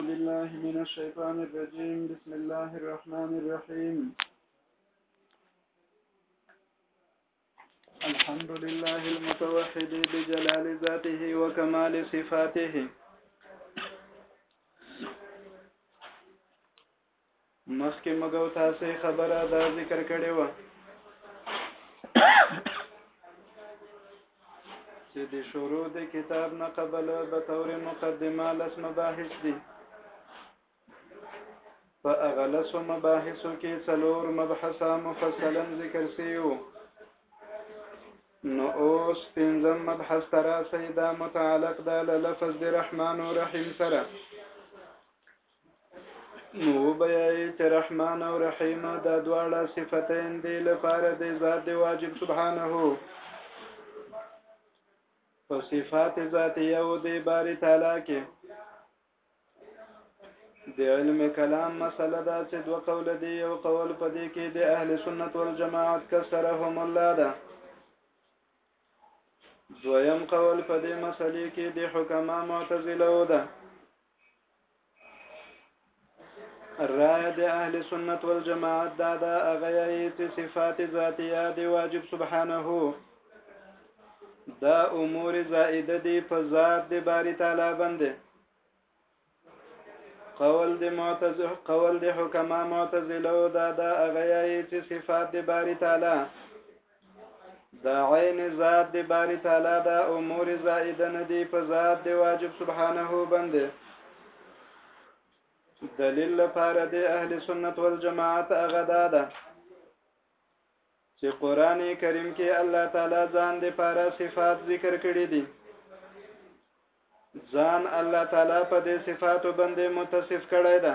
بالله من الشيطان الرجيم بسم الله الرحمن الرحيم الحمد لله المتوحد بجلال ذاته وكمال صفاته مخکې موږ او تاسې خبره دا ذکر کړې وه چې د شروع د کتاب نه قبل به طور مقدمه لس مباحث دي په هغه لسو مباحثو کې څلور مبحثه مفصلا ذکر سیو نو اوس پنځم مبحث تر سیدا متعلق ده لفظ د رحمان او رحیم سره نو وبیایي چې رحمان او رحیم دا دواړه صفتین دی لپاره د ذات دی واجب سبحانه په صفات ذاتیه او د باری تعالی کې د علم کلام مسله دا چې دوه قول دی یو قول په دې کې د اهل سنت والجماعت کسرهم الله ده دویم قول په دې مسلې کې د حکما معتزله ده رائے د اهل سنت والجماعت دا دا اغیای چې صفات ذاتیه دی واجب سبحانه دا امور زائده دی په ذات دی باری تعالی باندې قول د معتزله قول د حکما معتزله دا دا اغیای چې صفات دی باری تعالی دا عین ذات دی باری تعالی دا امور زائده ندی په ذات دی واجب سبحانه بنده دلیل لپاره دی اهل سنت والجماعت هغه دا ده چې قران کریم کې الله تعالی ځان دی لپاره صفات ذکر کړی دي ځان الله تعالی په دې صفاتو باندې متصف کړی ده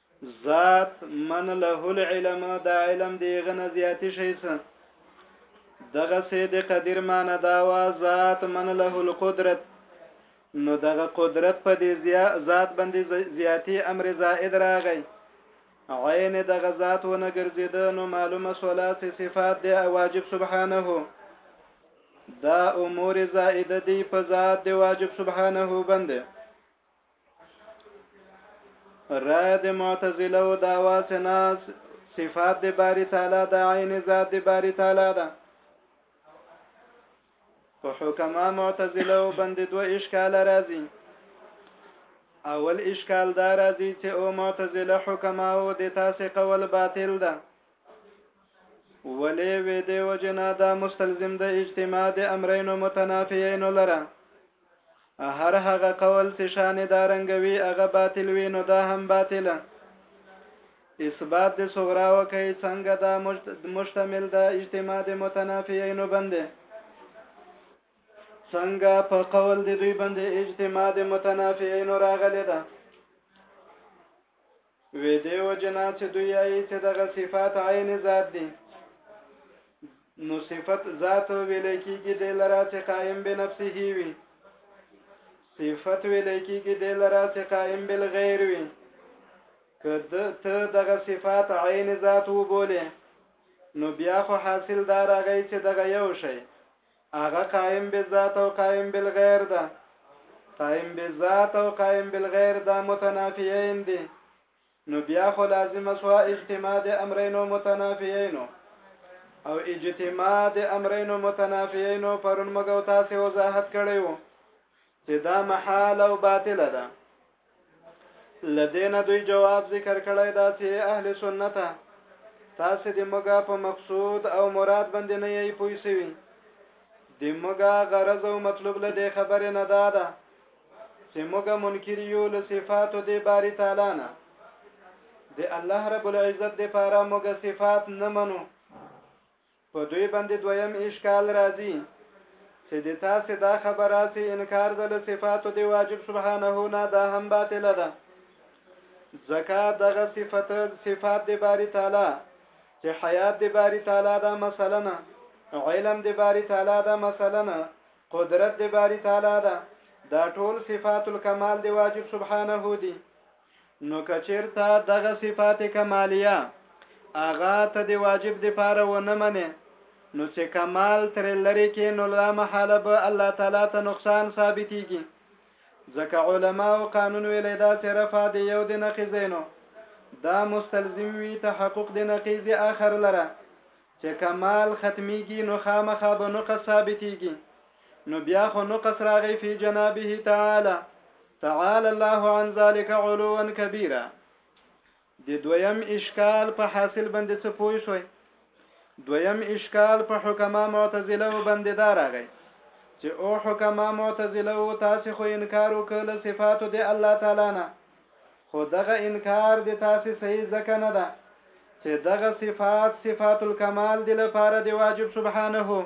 ذات من له العلم دا علم دی غنه زیاتی شي څه دغه سه د قدیر معنی دا وا ذات من له القدرت نو دغه قدرت په دې زیا ذات باندې زیاتی امر زائد راغی عین دغه ذات ونه ګرځید نو معلومه سولا چې صفات دی واجب سبحانه دا امور زائد دی په ذات دی واجب سبحانه باندې رای د معتزله او دعوا چې ناس صفات د باری تعالی د عین ذات د باری تعالی ده په حکما معتزله او بند دوه اشکال راځي اول اشکال دا راځي چې او معتزله حکما او د تاسې قول باطل ده ولې وې د وجنا دا مستلزم د اجتماع د امرین متنافیین لره هر هغه قول چې شان دا رنګوي هغه باطل وي نو دا هم باطله اثبات د صغرا وکي څنګه دا مشتمل د اجتماع د متنافیینو باندې څنګه په قول د دوی باندې اجتماع د متنافیینو راغلی ده وې دې وجنا چې دوی یې چې دغه صفات عین ذات دي نو صفت ذات ویل کېږي د لرا چې قائم به نفسه وي صفت ویل کېږي د لرا چې قائم بل غیر وي کده ته دغه صفات عین ذات وبوله نو بیا خو حاصل دار غي چې دغه یو شی هغه قایم بالذات او قایم بالغیر ده. قایم بالذات او قایم بالغیر دا متنافیین دي. نو بیا خو لازمه سوه اجتماع د امرینو متنافیینو. او اجتماع د امرینو متنافیینو پرون موږ او تاسې وضاحت کړی وو. چې دا محال او باطل ده لدین دوی جواب ذکر کړی دا چې اهل سنت تاسو د مګه په مقصود او مراد باندې نه یی پوي سوي د مګه غرض او مطلب له دې خبره نه ده دا چې مګه منکر یو له صفاتو د باری تعالی نه د الله رب العزت د پاره مګه صفات نه منو په دوی باندې دویم اشکال راځي چې د تاسې دا خبره چې انکار د له صفاتو د واجب سبحانه نه دا هم باطله ده ځکه دغه صفت صفات د باری تعالی چې حیات د باری تعالی دا مثلا علم د باری تعالی دا مثلا قدرت د باری تعالی دا دا ټول صفات الکمال د واجب سبحانه دي نو که چیرته دغه صفات کمالیه هغه ته د واجب دپاره ونه منې نو چې کمال ترې لرې کې نو لا محاله به الله تعالی ته نقصان ثابتیږي ځکه علماو قانون ویلی دا چې رفع د یو د نقیزینو دا مستلزم وی تحقق د نقیز اخر لره چې کمال ختمیږي نو خامخا به نقص ثابتیږي نو بیا خو نقص راغی فی جنابه تعالی تعالی الله عن ذلك علوا كبيرا د دویم اشکال په حاصل باندې څه پوي شوي دویم اشکال په حکما معتزله باندې دا راغی چې او حکما معتزله تاسو خو انکار وکړ صفاتو د الله تعالی نه خو دغه انکار د تاسې صحیح ځکه نه ده چې دغه صفات صفات الکمال دي لپاره د واجب سبحانه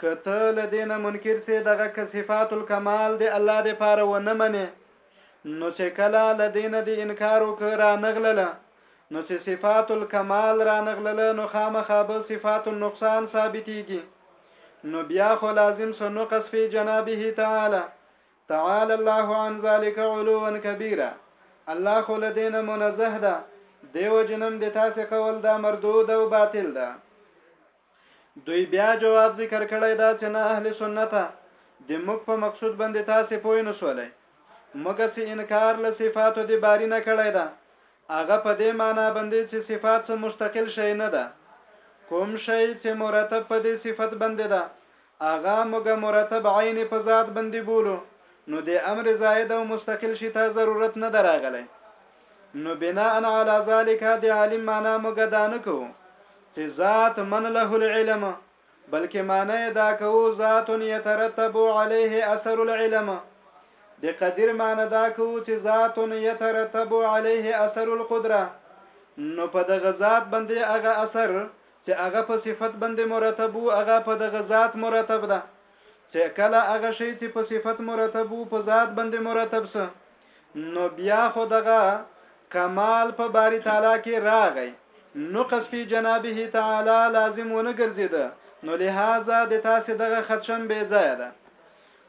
که ته له دې نه منکر سې دغه که صفات الکمال د الله د پاره و نه منې نو چې کله له دې نه د انکار وکړه را نغلله نو چې صفات الکمال را نغلله نو خامخا به صفات النقصان ثابتېږي نو بیا خو لازم سو نقص فی جنابه تعالی تعالی الله عن ذلک علوا کبیرا الله خو له دې نه منزه ده دیو جنم د تاسې قول دا مردود او باطل ده دوی بیا جواب ذکر کړی دا چې نه اهل سنت د موږ په مقصود باندې تاسې پوه نه شولای مګر چې انکار له صفاتو د باری نه کړی ده هغه په دې معنی باندې چې صفات څه مستقل شی نه ده کوم شی چې مرتب په دې صفت باندې ده اغا موږ مرتب عين په ذات بندي بولو نو دي امر زائد او مستقل شي ته ضرورت نه ده راغلي نو بناء على ذلك دي عالم معنا موږ دا نه کوو چې ذات من له العلم بلکې معنی دا کوو ذات يترتب عليه اثر العلم د قدیر معنی دا کوو چې ذات يترتب عليه اثر القدره نو په دغه ذات باندې هغه اثر چه هغه په صفت باندې مرتب وو هغه په دغه ذات مرتب ده چه کله هغه شی چه په صفت مرتب وو په ذات باندې مرتب سه نو بیا خو دغه کمال په باری تعالی کې راغی نقص فی جنابه تعالی لازم ونه ګرځیده نو لہذا د تاسو دغه خدشم بی ځای ده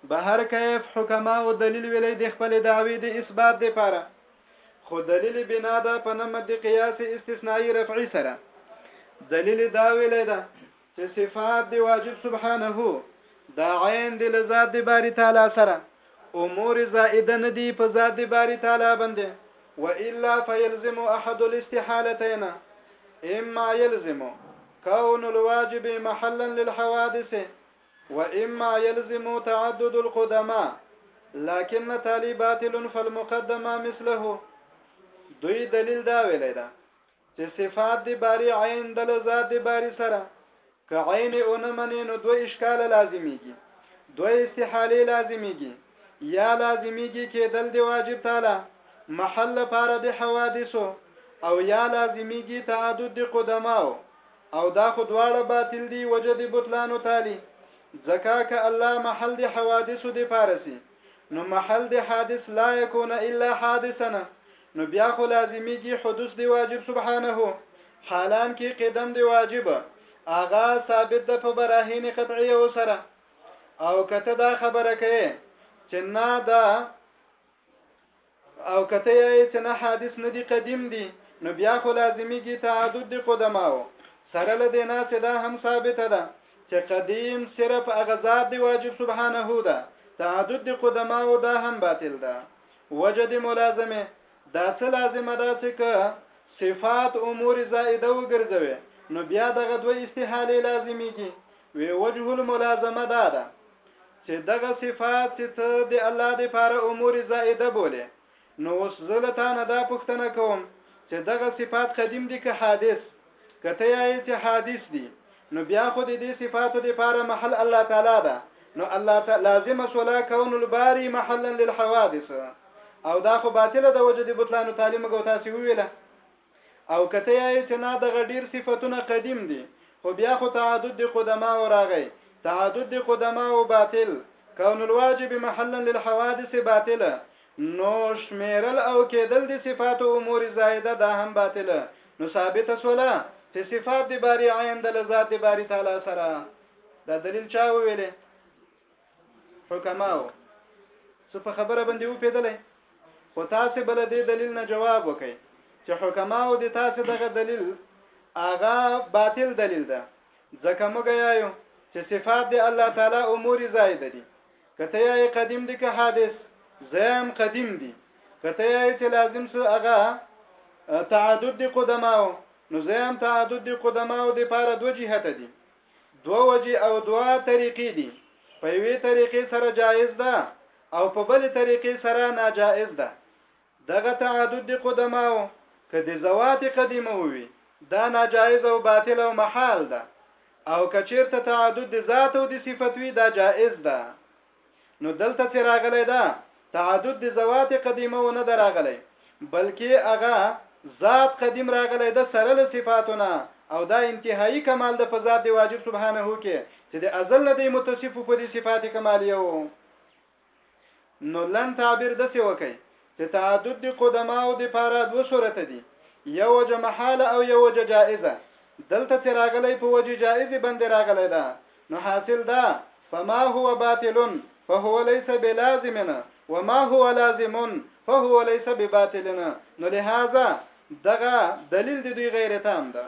بهر کیف حکما او دلیل ویلې د خپل دعوی د اثبات لپاره خو دليل بنا ده په نمت د قياس استثنائي رفعي سره دليل دا ویل ده چې صفات دی واجب سبحانه دا عین دی لذات دی باری تعالی سره امور زائده نه دی په ذات دی باری تعالی باندې والا فيلزم احد الاستحالتين اما يلزم كون الواجب محلا للحوادث واما يلزم تعدد القدماء لكن تالي باطل فالمقدمه مثله دوی دلیل دا ویلی ده چې صفات دی باری عین د ذات دی باری سره که عین اون منی نو دوی اشکال لازمیږي دوی استحاله لازمیږي یا لازمیږي کې دل دی واجب تعالی محل لپاره د حوادثو او یا لازمیږي تعدد دی قدماو او دا خو دواړه باطل دی وجه دی بطلانو تالی ځکه که الله محل دی حوادثو دی پارسی نو محل دی حادث لا یکون الا حادثنا نو بیا خو لازمی کی حدوث دی واجب سبحانه حالان کی قدم دی واجب آغا ثابت ده په براهین قطعیه او سره او کته دا خبره کوي چې نه دا او که ته یې چې نه حادث نه دي قدیم دي نو بیا خو لازمیږي تعدد د قدماو سره له دې نه چې دا هم ثابته ده چې قدیم صرف هغه ذات دی واجب سبحانه ده تعدد د قدماو دا هم باطل ده وجه د ملازمه دا څه لازمه ده چې که صفات امور زائده وګرځوي نو بیا دغه دوه استحاله لازمیږي وی وجه الملازمه دا ده چې دغه صفات چې ته د الله دپاره امور زائده بولې نو اوس زه له تا نه دا پوښتنه کوم چې دغه صفات قدیم دي که حادث؟ که ته یایې چې حادث دي نو بیا خو د دې صفاتو دپاره محل الله تعالی ده نو الله تعالی لازمه شوله کون الباری محلا للحوادث او دا خو باطله ده وجه د بطلانو تعلیم ګو تاسې وویله او که ته یایې چې نه دغه ډیر صفتونه قدیم دي خو بیا خو تعدد د قدماو راغی تعدد د قدماو باطل کون الواجب محلا للحوادث باطله نو شمیرل او کېدل د صفات امور زائده دا هم باطله نو ثابته سوله چې صفات د باری عین د لذات د باری تعالی سره دا دلیل چا ویلې حکماو څه په خبره باندې و پیدلې خو تاسو بل دې دلیل نه جواب وکړي چې حکماو دې تاسو دغه دلیل اغا باطل دلیل ده ځکه موږ یایو چې صفات دې الله تعالی امور زائد دي کته یې قدیم دي که حادث زم قدیم دي کته یې چې لازم سو اغا تعدد دي قدماو نو زم تعدد دي قدماو دې پاره دوه جهته دي دوه وجې او دوه طریقې دي، په یوې طریقې سره جائز ده او په بلې طریقې سره ناجائز ده. دغه تعدد د قدماو که د ذوات قدیمه ووي دا ناجائز او باطل او محال ده او که چېرته تعدد د ذات او د صفت وي دا جائز ده. نو دلته چې راغلی ده تعدد د ذوات قدیمه و نه ده راغلی بلکې هغه ذات قدیم راغلی ده سره له صفاتونه او دا انتهایی کمال ده په ذات دی واجب سبحانه کې چې د ازل نه دی متصف په دې صفات کمالیه وو نو لن تعبیر د څه وکي د تعدد د قدماو د پاره دوه صورته دي یو وجه محاله او یو وجه جائزه دلته چې راغلی په وجه جائزه باندې راغلی ده نو حاصل ده فما هو باطل فهو ليس بلازم وما هو لازم فهو ليس بباطل نو لهذا دغه دلیل د دوی غیر تام ده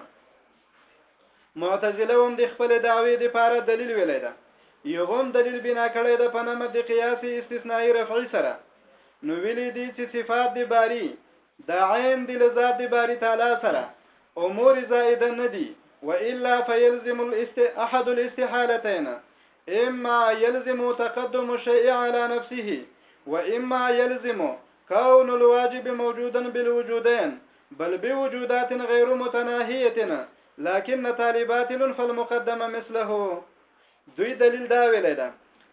معتزله هم د خپل دعوی د پاره دلیل ویلی ده یو هم دلیل بنا کړی ده په نمت د قیاس استثنایی رفعی سره نو ویلی دی چې صفات د باری د عین د لذات د باری تعالی سره امور زائده نه دي والا فيلزم الاست احد الاستحالتين اما يلزم تقدم الشيء على نفسه واما يلزم كون الواجب موجودا بالوجودين بل بوجودات غير متناهيه لكن تالي باطل فالمقدمه مثله دوی دلیل دا ویلی ده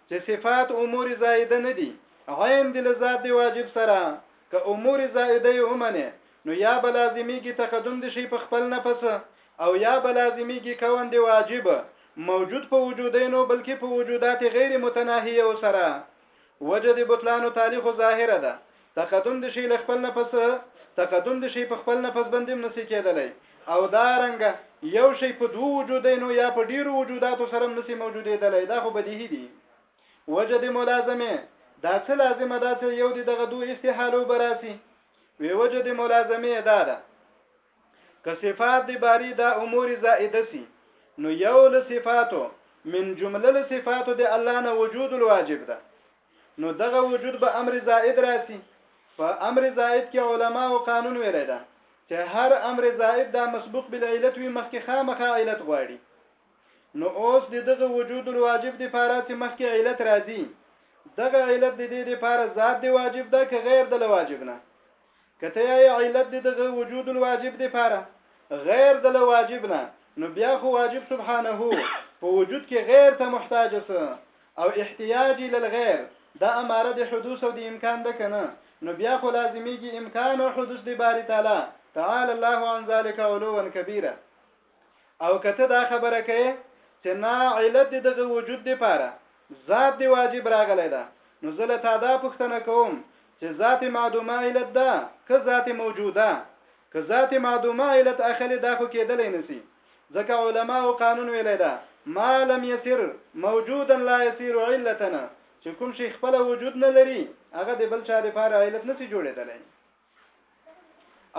چې صفات امور زائده نه دي عین دل ذات دی واجب سره که امور زائده یې ومنه نو یا به لازمیږي تقدم د شي په خپل نفس او یا به لازمیږي کون دی واجب موجود په وجودینو بلکې په وجودات غیر متناهیه سره وجه د بطلان و تعلی خو ظاهره ده تقدم د شی له خپل نفس تقدم د شی په خپل نفس باندې هم نسی کېدلی او دا رنګه یو شی په دوو وجودینو یا په ډیرو وجوداتو سره هم نسی موجودېدلی دا خو بدیهی دی وجه د ملازمه دا څه لازمه ده چې یو د دغه دوه استحالو براسي وی وجه د ملازمه دا ده که صفات د باری دا امور زائده سی نو یو له صفاتو من جمله له صفاتو د الله نه وجود الواجب ده نو دغه وجود به امر زائد راسي په امر زائد کې علما او قانون ویلی ده چې هر امر زائد دا مسبوق بالعلت وي مخکې خامخا علت غواړي نو اوس د دغه وجود الواجب د پاره چې مخکې علت راځي دغه علت د دې لپاره ذات دی واجب ده که غیر د لواجب نه که ته یایې علت دې دغه وجود الواجب دې پاره غیر دله واجب نه نو بیا خو واجب سبحانه په وجود کې غیر ته محتاج سه او احتیاجی للغیر دا اماره د حدوث او د امکان ده کنه نو بیا خو لازمیږي امکان او حدوث د باری تعالی تعالی الله عن ذلك علوا کبیره او که ته دا خبره کوې چې نا علت د دغه وجود د پاره ذات دی واجب راغلی ده نو زه له تا دا پوښتنه کوم چې ذات معدومه علت ده که ذات موجوده که ذات معدومه علت اخلي دا خو کېدلی نسی ځکه علما او قانون ویلی ده ما لم يسر موجودا لا يسير علتنا چې کوم شي خپل وجود نه لري هغه د بل چا لپاره علت نسی جوړېدلی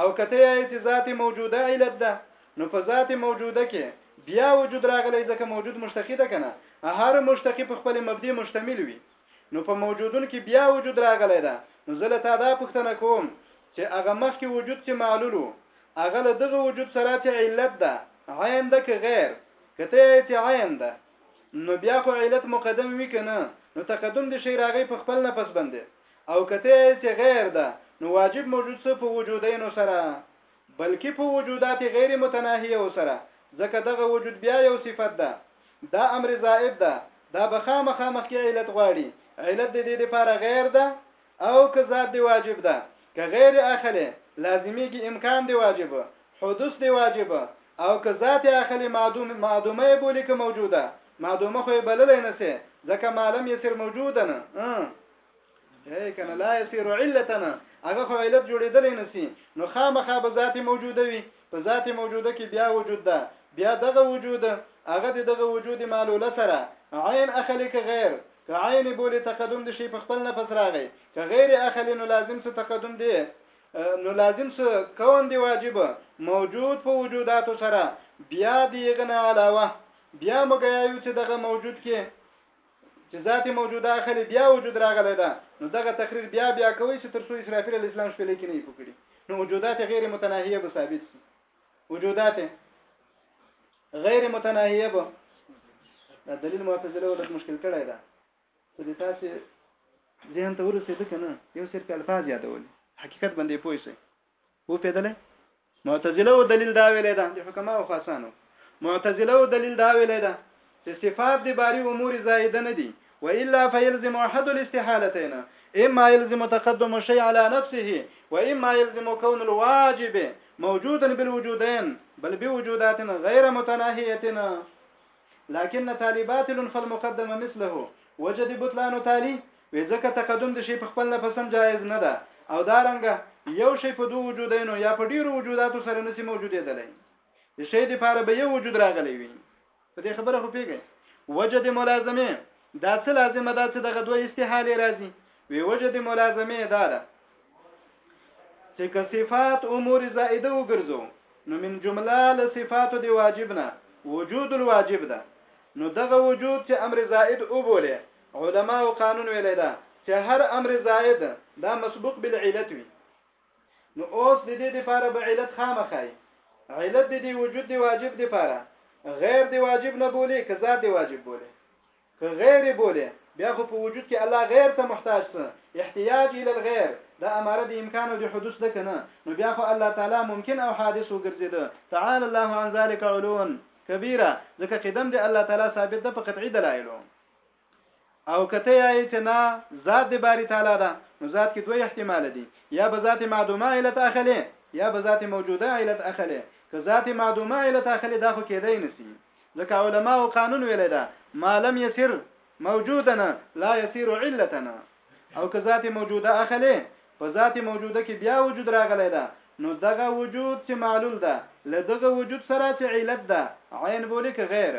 او کته یې چې ذات موجوده علت ده نو په ذات موجوده کې بیا وجود راغلی ځکه موجود مشتقی ده کنه هر مشتقی په خپل مبدی مشتمل وي نو په موجودون کې بیا وجود راغلی ده نو زه له تا دا پوښتنه کوم چې هغه مخکې وجود چې معلول وو هغه له دغه وجود سره چې علت ده عین ده که غیر کته یې چې عین ده نو بیا خو علت مقدم وی کنه نو تقدم دي شي راغی په خپل نفس باندې او که ته یی څه غیر ده نو واجب موجود څه په وجودینو سره بلکی په وجودات غیر متناهیو سره ځکه دغه وجود بیا یو صفت ده دا امر زائد ده دا به خامخا مخکی علت غواړي علت ددی دپاره غیر ده او که ذات دی واجب ده که غیر اخلی لازمیږي امکان دی واجب حدوث دی واجب او که ذات اخلي معدوم معدومه یې بولي که موجوده معدومه خو یې بللی نه سي ځکه ما لم يسر موجودا هي کنه لا يسير علتنا هغه خو علت جوړېدلی نه سي نو خامخا به ذات موجوده وي په ذات موجوده کې بیا وجود ده بیا دغه وجود هغه دغه وجود معلوله سره عین اخلي که غیر که عین بولی تقدم د شی په خپل نفس راغی که غیر اخلي نو لازم څه تقدم دی نو لازم سه کون دی واجب موجود په وجوداتو سره بیا دیغه نه علاوه بیا مګیایو چې دغه موجود کې چې ذات موجوده اخلي بیا وجود راغلی ده نو دغه تقریر بیا بیا کوي چې ترسو اسرافیل الاسلام شپې لیکي نه پکړي نو وجودات غیر متناهیه به ثابت شي وجودات غیر متناهیه به دا دلیل معتزله ولت مشکل کړی ده خو د تاسو ذهن ته ورسېده که نه یو صرف الفاظ یادولي حقیقت باندې پوه شئ و پیدلې معتزله او دلیل دا ویلې ده د حکما او خاصانو معتزله او دلیل دا ویلې ده چې صفات د باری امور زائده نه دي والا فيلزم احد الاستحالتين اما يلزم تقدم الشيء على نفسه واما يلزم كون الواجب موجودا بالوجودين بل بوجودات غير متناهيه لكن تالي باطل فالمقدم مثله وجه د بطلان تالي وي ځکه تقدم د شي په خپل نفس هم جائز نه ده او دا رنګه یو شی په دوه وجودینو یا په ډیرو وجوداتو سره نسی موجودېدلی د شی د پاره به یو وجود راغلی وي په دې خبره خو پیږي وجه د ملازمه دا څه لازمه ده چې دغه دوه استحالې راځي وی وجه د ملازمه دا ده چې که صفات امور زائده وګرځو نو من جمله له صفات دی واجب نه وجود الواجب ده نو دغه وجود چې امر زائد وبوله علما او قانون ویل ده چې هر امر زائد دا مسبوق بالعلت وي نو اوس د دې لپاره به علت خامخای علت د دې وجود دی واجب دی لپاره غیر دی واجب نه بولی که ذات دی واجب بولی که غیر بولی بیا خو په وجود کې الله غیر ته محتاج سه احتیاج ال الغیر دا اماره د امکان او د حدوث ده کنه نو بیا خو الله تعالی ممکن او حادث وګرځیده تعال الله عن ذلک علون کبیره ځکه قدم دی الله تعالی ثابت ده په قطعی دلایلو او که ته یایې چې نه ذات د باری تعالی ده نو ذات کې دوه احتمال دي یا به ذات معدومه علت اخلي یا به ذات موجوده علت اخلي که ذات معدومه علت اخلي دا خو کېدای نسی ځکه علما او قانون ویلی ده ما لم يسر موجودنا لا يسير علتنا او که ذات موجوده اخلي په ذات موجوده کې بیا وجود راغلی ده نو دغه وجود چې معلول ده له دغه وجود سره چې علت ده عین بولی که غیر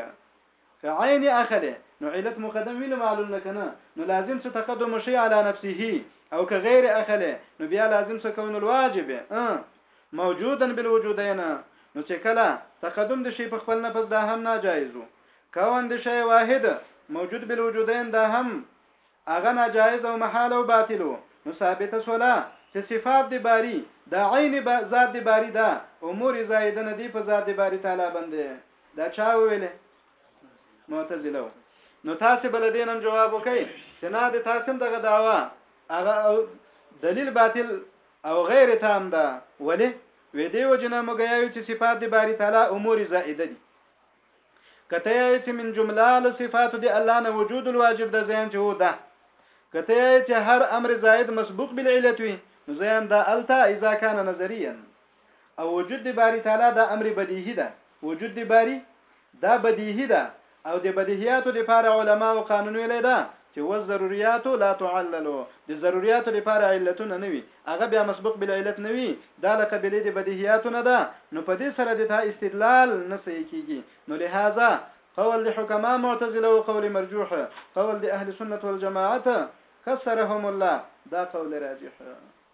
که عين اخلې نو علت مقدم وي له معلول نه کنه نو لازم سه تقدم شي على نفسه او که غير اخلې نو بیا لازم سه کون الواجب موجودا بالوجودين نو چې کله تقدم د شي په خپل نفس دا هم ناجایز کون د شي واحد موجود بالوجودين دا هم اغه ناجایز او محال او باطل نو ثابت سولا چې صفات دی باری دا عین با ذات دی باری دا امور زائدنه دی په ذات دی باری تعالی باندې دا چا ویلې معتزله و نو تاسو بل دینم جواب وکئ چې نه د تاسو دغه داوا هغه او دلیل باطل او غیر تام ده ولی وې دیو جنا مګیاو چې صفات د باری تعالی امور زائده دي کته یې چې من جمله له صفات د الله نه وجود الواجب ده زین چې هو ده کته یې چې هر امر زائد مسبوق بالعلت وي نو زین ده التا اذا کان نظریا او وجود د باری تعالی دا امر بدیهی ده وجود د باری دا بدیهی ده او د بدیهیاتو د پاره علما او قانون ویلی ده چې و ضروريات لا تعللو د ضرورياتو د پاره علتونه نه وي هغه بیا مسبوق بل علت نه وي دا له قبیلې د بدیهیاتو نه ده نو په دې سره د تا استدلال نه صحیح کیږي نو لهذا قول د حکما معتزله او قول مرجوح قول د اهل سنت والجماعت کسرهم الله دا قول راجح